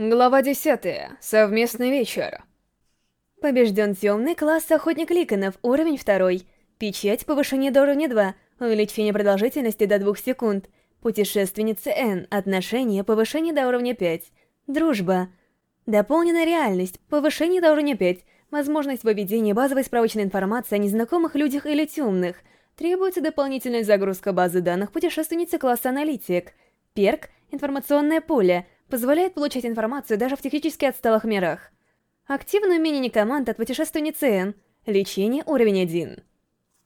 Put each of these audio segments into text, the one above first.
Глава 10. Совместный вечер. Побежден темный класс охотник Ликонов, уровень 2. Печать повышение до уровня 2, увеличение продолжительности до 2 секунд. Путешественница Н, отношение повышение до уровня 5. Дружба. Дополненная реальность, повышение до уровня 5. Возможность выведения базовой справочной информации о незнакомых людях или темных. Требуется дополнительная загрузка базы данных путешественницы класса аналитик. Перк, информационное поле — позволяет получать информацию даже в технически отсталых мирах. Активное умение команд от путешественницы Н. Лечение уровень 1.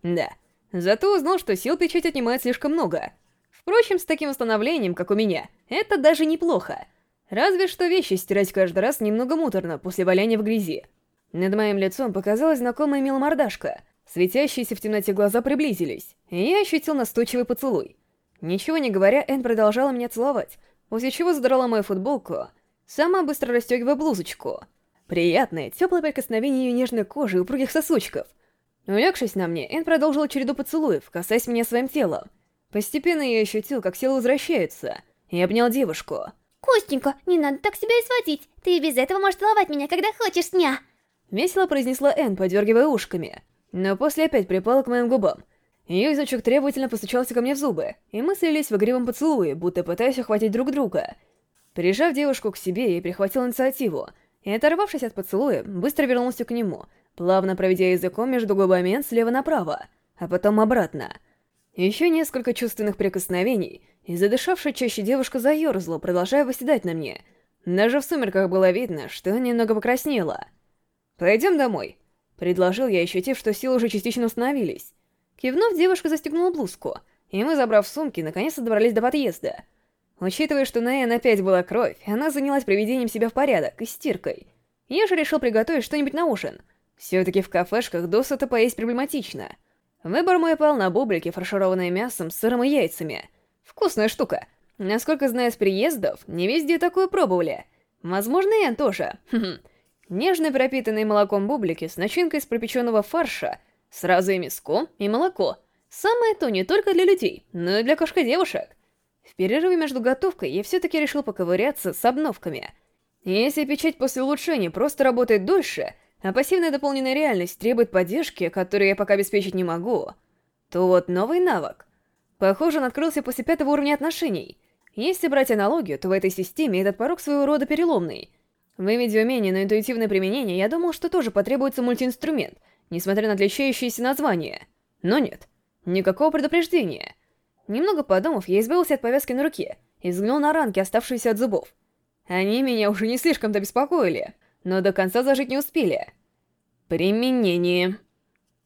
Да, зато узнал, что сил печать отнимает слишком много. Впрочем, с таким восстановлением, как у меня, это даже неплохо. Разве что вещи стирать каждый раз немного муторно после валяния в грязи. Над моим лицом показалась знакомая миломордашка. Светящиеся в темноте глаза приблизились, и я ощутил настойчивый поцелуй. Ничего не говоря, Энн продолжала меня целовать, после чего задрала мою футболку, сама быстро расстегивая блузочку. Приятное, теплое прикосновение ее нежной кожи и упругих сосочков. Улегшись на мне, Энн продолжила череду поцелуев, касаясь меня своим телом. Постепенно я ощутил, как сила возвращается, и обнял девушку. «Костенька, не надо так себя изводить. Ты и без этого можешь целовать меня, когда хочешь, сня!» Весело произнесла Энн, подергивая ушками. Но после опять припала к моим губам. Ее язычок требовательно постучался ко мне в зубы, и мы слились в игривом поцелуе, будто пытаясь охватить друг друга. Прижав девушку к себе, я прихватил инициативу, и, оторвавшись от поцелуя, быстро вернулся к нему, плавно проведя языком между губами слева направо, а потом обратно. Еще несколько чувственных прикосновений, и задышавшая чаще девушка заерзла, продолжая восседать на мне. Даже в сумерках было видно, что немного покраснела. «Пойдем домой», — предложил я, ощутив, что силы уже частично установились. Кивнув, девушка застегнула блузку, и мы, забрав сумки, наконец-то добрались до подъезда. Учитывая, что на Энн опять была кровь, она занялась приведением себя в порядок и стиркой. Я же решил приготовить что-нибудь на ужин. Все-таки в кафешках досыта поесть проблематично. Выбор мой пал на бублики, фаршированные мясом, сыром и яйцами. Вкусная штука. Насколько знаю с приездов, не везде такое пробовали. Возможно, и Энн тоже. Нежные пропитанные молоком бублики с начинкой из пропеченного фарша — Сразу и миску, и молоко. Самое то не только для людей, но и для кошка-девушек. В перерыве между готовкой я все-таки решил поковыряться с обновками. Если печать после улучшения просто работает дольше, а пассивная дополненная реальность требует поддержки, которую я пока обеспечить не могу, то вот новый навык. Похоже, он открылся после пятого уровня отношений. Если брать аналогию, то в этой системе этот порог своего рода переломный. Выведя умение на интуитивное применение, я думал, что тоже потребуется мультиинструмент — несмотря на отличающиеся названия. Но нет, никакого предупреждения. Немного подумав, я избавился от повязки на руке и взглянул на ранки, оставшиеся от зубов. Они меня уже не слишком-то беспокоили, но до конца зажить не успели. Применение.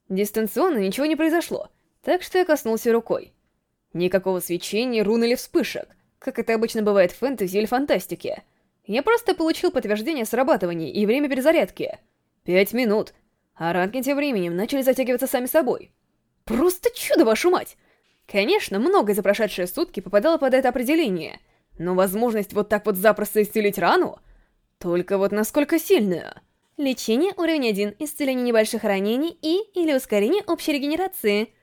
Дистанционно ничего не произошло, так что я коснулся рукой. Никакого свечения, рун или вспышек, как это обычно бывает в фэнтези или фантастике. Я просто получил подтверждение срабатывания и время перезарядки. Пять минут, а ранки тем временем начали затягиваться сами собой. Просто чудо, вашу мать! Конечно, многое за прошедшие сутки попадало под это определение, но возможность вот так вот запросто исцелить рану... Только вот насколько сильную? Лечение уровень 1, исцеление небольших ранений и или ускорение общей регенерации.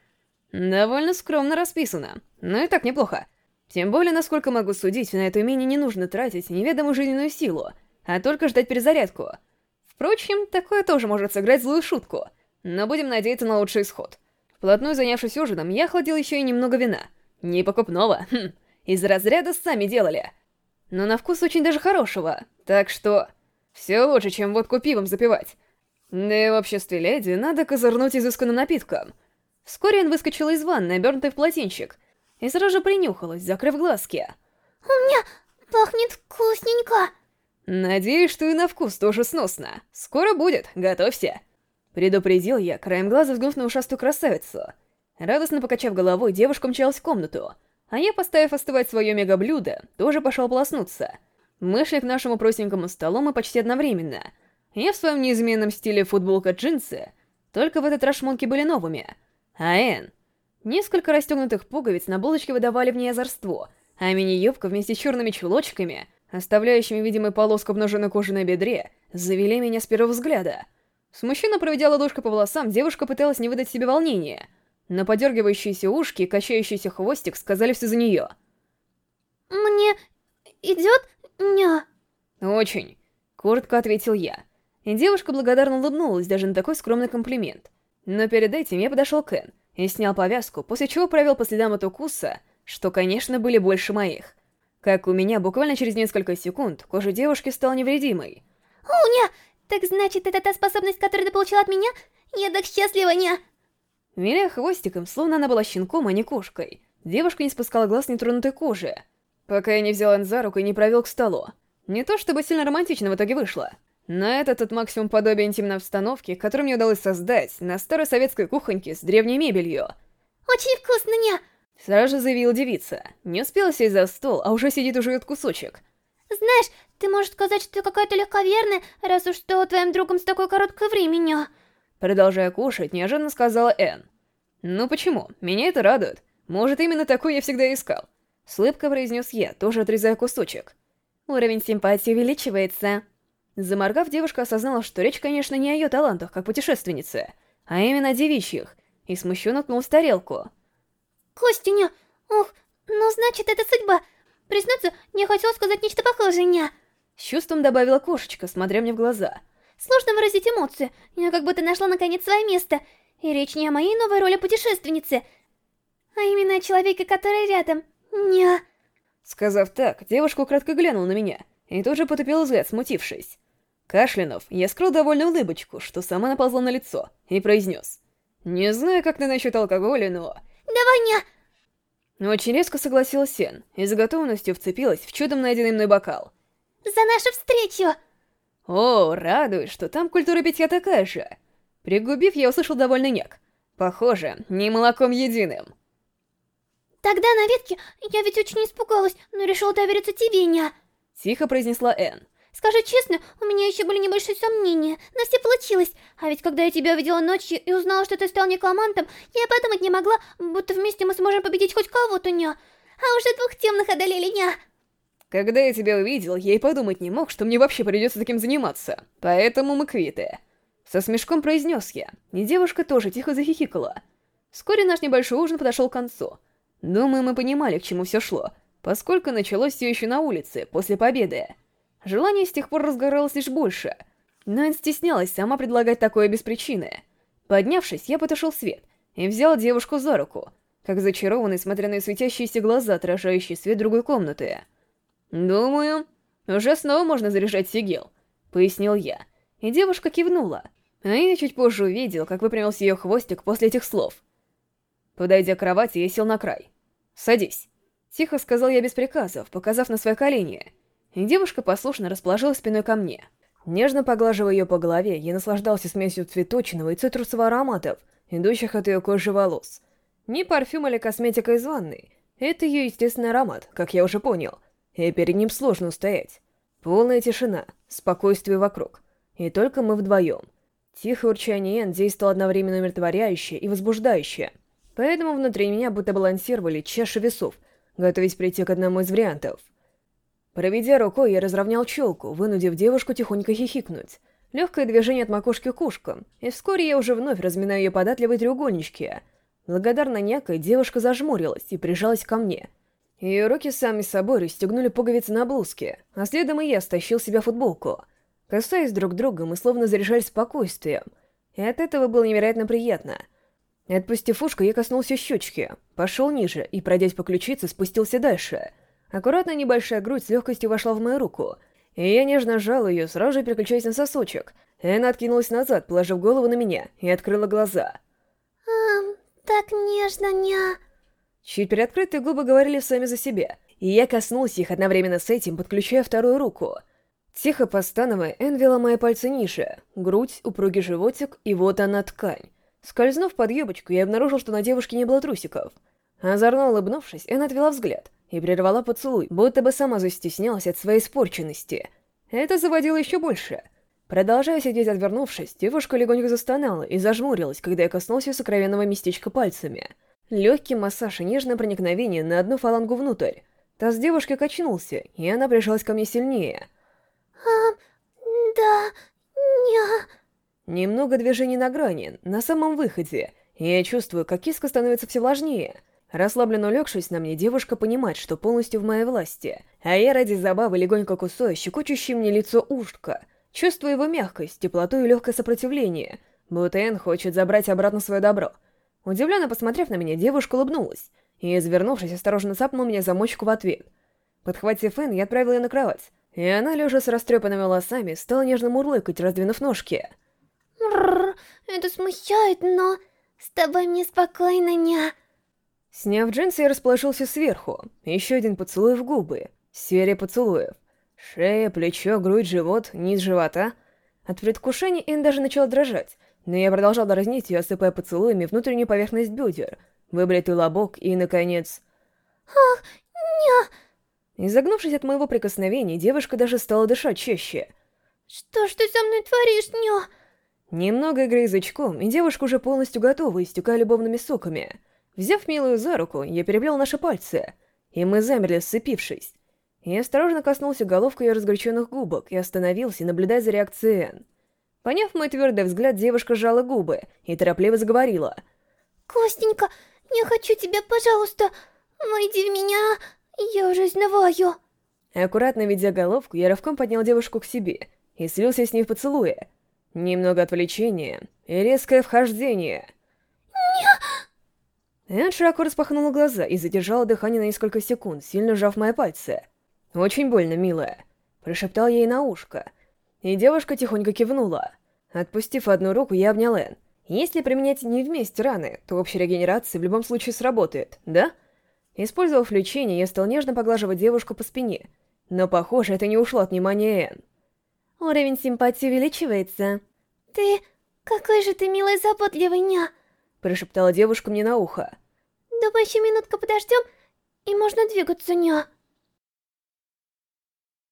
Довольно скромно расписано, но и так неплохо. Тем более, насколько могу судить, на это умение не нужно тратить неведомую жизненную силу, а только ждать перезарядку — Впрочем, такое тоже может сыграть злую шутку, но будем надеяться на лучший исход. Вплотную занявшись ужином, я охладил еще и немного вина. Не покупного, хм, из разряда сами делали. Но на вкус очень даже хорошего, так что... Все лучше, чем водку пивом запивать. Да и в обществе леди надо козырнуть изысканным напитком. Вскоре он выскочила из ванны, обернутый в полотенчик, и сразу же принюхалась, закрыв глазки. «У меня пахнет вкусненько!» «Надеюсь, что и на вкус тоже сносно. Скоро будет, готовься!» Предупредил я, краем глаза взглянув на ушастую красавицу. Радостно покачав головой, девушка мчалась в комнату, а я, поставив остывать свое мегаблюдо, тоже пошел полоснуться. Мы шли к нашему простенькому столу мы почти одновременно. Я в своем неизменном стиле футболка-джинсы, только в этот раз шмотки были новыми. А Энн... Несколько расстегнутых пуговиц на булочке выдавали в ней озорство, а мини-юбка вместе с черными чулочками оставляющими видимую полоску обнаженной кожи на бедре, завели меня с первого взгляда. Смущенно проведя ладошкой по волосам, девушка пыталась не выдать себе волнения, но подергивающиеся ушки и качающийся хвостик сказали все за нее. «Мне идет ня?» очень», — коротко ответил я. И девушка благодарно улыбнулась даже на такой скромный комплимент. Но перед этим я подошел к Энн и снял повязку, после чего провел по следам от укуса, что, конечно, были больше моих. Как у меня, буквально через несколько секунд кожа девушки стала невредимой. «Уня! Так значит, это та способность, которую ты получила от меня? Я так счастлива, ня!» Виляя хвостиком, словно она была щенком, а не кошкой, девушка не спускала глаз нетронутой кожи, пока я не взял Энн за руку и не провел к столу. Не то чтобы сильно романтично в итоге вышло. Но это тот максимум подобия интимной обстановки, который мне удалось создать на старой советской кухоньке с древней мебелью. «Очень вкусно, ня!» Сразу же заявила девица. Не успела сесть за стол, а уже сидит уже жует кусочек. «Знаешь, ты можешь сказать, что ты какая-то легковерная, раз уж стала твоим другом с такой короткое времени». Продолжая кушать, неожиданно сказала Энн. «Ну почему? Меня это радует. Может, именно такой я всегда искал». С улыбкой произнес я, тоже отрезая кусочек. Уровень симпатии увеличивается. Заморгав, девушка осознала, что речь, конечно, не о ее талантах, как путешественницы, а именно о девичьих, и смущенно ткнулась в тарелку. Костюня, ох, ну значит это судьба. Признаться, не хотела сказать нечто похожее, ня. С чувством добавила кошечка, смотря мне в глаза. Сложно выразить эмоции, я как будто нашла наконец свое место. И речь не о моей новой роли путешественницы, а именно о человеке, который рядом. Ня. Сказав так, девушка украдко глянула на меня и тут же потупила взгляд, смутившись. Кашлянув, я скрыл довольно улыбочку, что сама наползла на лицо, и произнес. «Не знаю, как ты насчет алкоголя, но...» Давай, ня!» Очень резко согласилась Сен и с готовностью вцепилась в чудом найденный мной бокал. «За нашу встречу!» О, радует, что там культура питья такая же. Пригубив, я услышал довольный няк. Похоже, не молоком единым. Тогда на ветке я ведь очень испугалась, но решила довериться тебе, ня. Тихо произнесла Энн. Скажи честно, у меня еще были небольшие сомнения, но все получилось. А ведь когда я тебя увидела ночью и узнала, что ты стал некромантом, я подумать не могла, будто вместе мы сможем победить хоть кого-то, ня. А уже двух темных одолели, ня. Когда я тебя увидел, я и подумать не мог, что мне вообще придется таким заниматься. Поэтому мы квиты. Со смешком произнес я, и девушка тоже тихо захихикала. Вскоре наш небольшой ужин подошел к концу. Думаю, мы понимали, к чему все шло, поскольку началось все еще на улице, после победы. Желание с тех пор разгоралось лишь больше. Но Энн стеснялась сама предлагать такое без причины. Поднявшись, я потушил свет и взял девушку за руку, как зачарованный, смотря на светящиеся глаза, отражающие свет другой комнаты. «Думаю, уже снова можно заряжать сигел», — пояснил я. И девушка кивнула, а я чуть позже увидел, как выпрямился ее хвостик после этих слов. Подойдя к кровати, я сел на край. «Садись», — тихо сказал я без приказов, показав на свои колени — девушка послушно расположилась спиной ко мне. Нежно поглаживая ее по голове, я наслаждался смесью цветочного и цитрусового ароматов, идущих от ее кожи волос. Не парфюм или косметика из ванной. Это ее естественный аромат, как я уже понял. И перед ним сложно устоять. Полная тишина, спокойствие вокруг. И только мы вдвоем. Тихое урчание Эн действовало одновременно умиротворяюще и возбуждающее. Поэтому внутри меня будто балансировали чаши весов, готовясь прийти к одному из вариантов — Проведя рукой, я разровнял челку, вынудив девушку тихонько хихикнуть. Легкое движение от макушки к ушкам, и вскоре я уже вновь разминаю ее податливые треугольнички. Благодарно някой, девушка зажмурилась и прижалась ко мне. Ее руки сами собой расстегнули пуговицы на блузке, а следом и я стащил себя футболку. Касаясь друг друга, мы словно заряжались спокойствием, и от этого было невероятно приятно. Отпустив ушко, я коснулся щечки, пошел ниже и, пройдясь по ключице, спустился дальше — Аккуратная небольшая грудь с легкостью вошла в мою руку, и я нежно сжал ее, сразу же переключаясь на сосочек. Она откинулась назад, положив голову на меня, и открыла глаза. «Ам, так нежно, ня...» Чуть приоткрытые губы говорили сами за себя, и я коснулся их одновременно с этим, подключая вторую руку. Тихо постановая, Эн вела мои пальцы ниже, грудь, упругий животик, и вот она ткань. Скользнув под юбочку, я обнаружил, что на девушке не было трусиков. Озорно улыбнувшись, Эн отвела взгляд, и прервала поцелуй, будто бы сама застеснялась от своей испорченности. Это заводило еще больше. Продолжая сидеть отвернувшись, девушка легонько застонала и зажмурилась, когда я коснулся сокровенного местечка пальцами. Легкий массаж и нежное проникновение на одну фалангу внутрь. Таз девушки качнулся, и она прижалась ко мне сильнее. «А, да, ня...» Немного движений на грани, на самом выходе, и я чувствую, как киска становится все влажнее — Расслабленно улегшись на мне, девушка понимает, что полностью в моей власти, а я ради забавы легонько кусаю щекочущее мне лицо ушко, чувствую его мягкость, теплоту и легкое сопротивление, будто Энн хочет забрать обратно свое добро. Удивленно посмотрев на меня, девушка улыбнулась, и, извернувшись, осторожно цапнул меня замочку в ответ. Подхватив Энн, я отправил ее на кровать, и она, лежа с растрепанными волосами, стала нежно мурлыкать, раздвинув ножки. Мрррр, это смущает, но... С тобой мне спокойно, ня. Сняв джинсы, я расположился сверху. Еще один поцелуй в губы. Серия поцелуев. Шея, плечо, грудь, живот, низ живота. От предвкушения Энн даже начала дрожать, но я продолжал дразнить ее, осыпая поцелуями внутреннюю поверхность бедер, выбритый лобок и, наконец... Ах, ня! Изогнувшись от моего прикосновения, девушка даже стала дышать чаще. Что ж ты со мной творишь, ня? Немного игры язычком, и девушка уже полностью готова, истекая любовными соками. Взяв милую за руку, я переплел наши пальцы, и мы замерли, сцепившись. Я осторожно коснулся головкой ее разгоряченных губок и остановился, наблюдая за реакцией Энн. Поняв мой твердый взгляд, девушка сжала губы и торопливо заговорила. Костенька, я хочу тебя, пожалуйста, войди в меня, я уже изнываю. Аккуратно ведя головку, я рывком поднял девушку к себе и слился с ней в поцелуе. Немного отвлечения и резкое вхождение. Энн широко распахнула глаза и задержала дыхание на несколько секунд, сильно сжав мои пальцы. «Очень больно, милая», — прошептал ей на ушко. И девушка тихонько кивнула. Отпустив одну руку, я обнял Энн. Если применять не вместе раны, то общая регенерация в любом случае сработает, да? Использовав лечение, я стал нежно поглаживать девушку по спине. Но, похоже, это не ушло от внимания Энн. Уровень симпатии увеличивается. Ты... какой же ты милый заботливый, ня! Прошептала девушка мне на ухо. Давай еще минутку подождем, и можно двигаться, ня.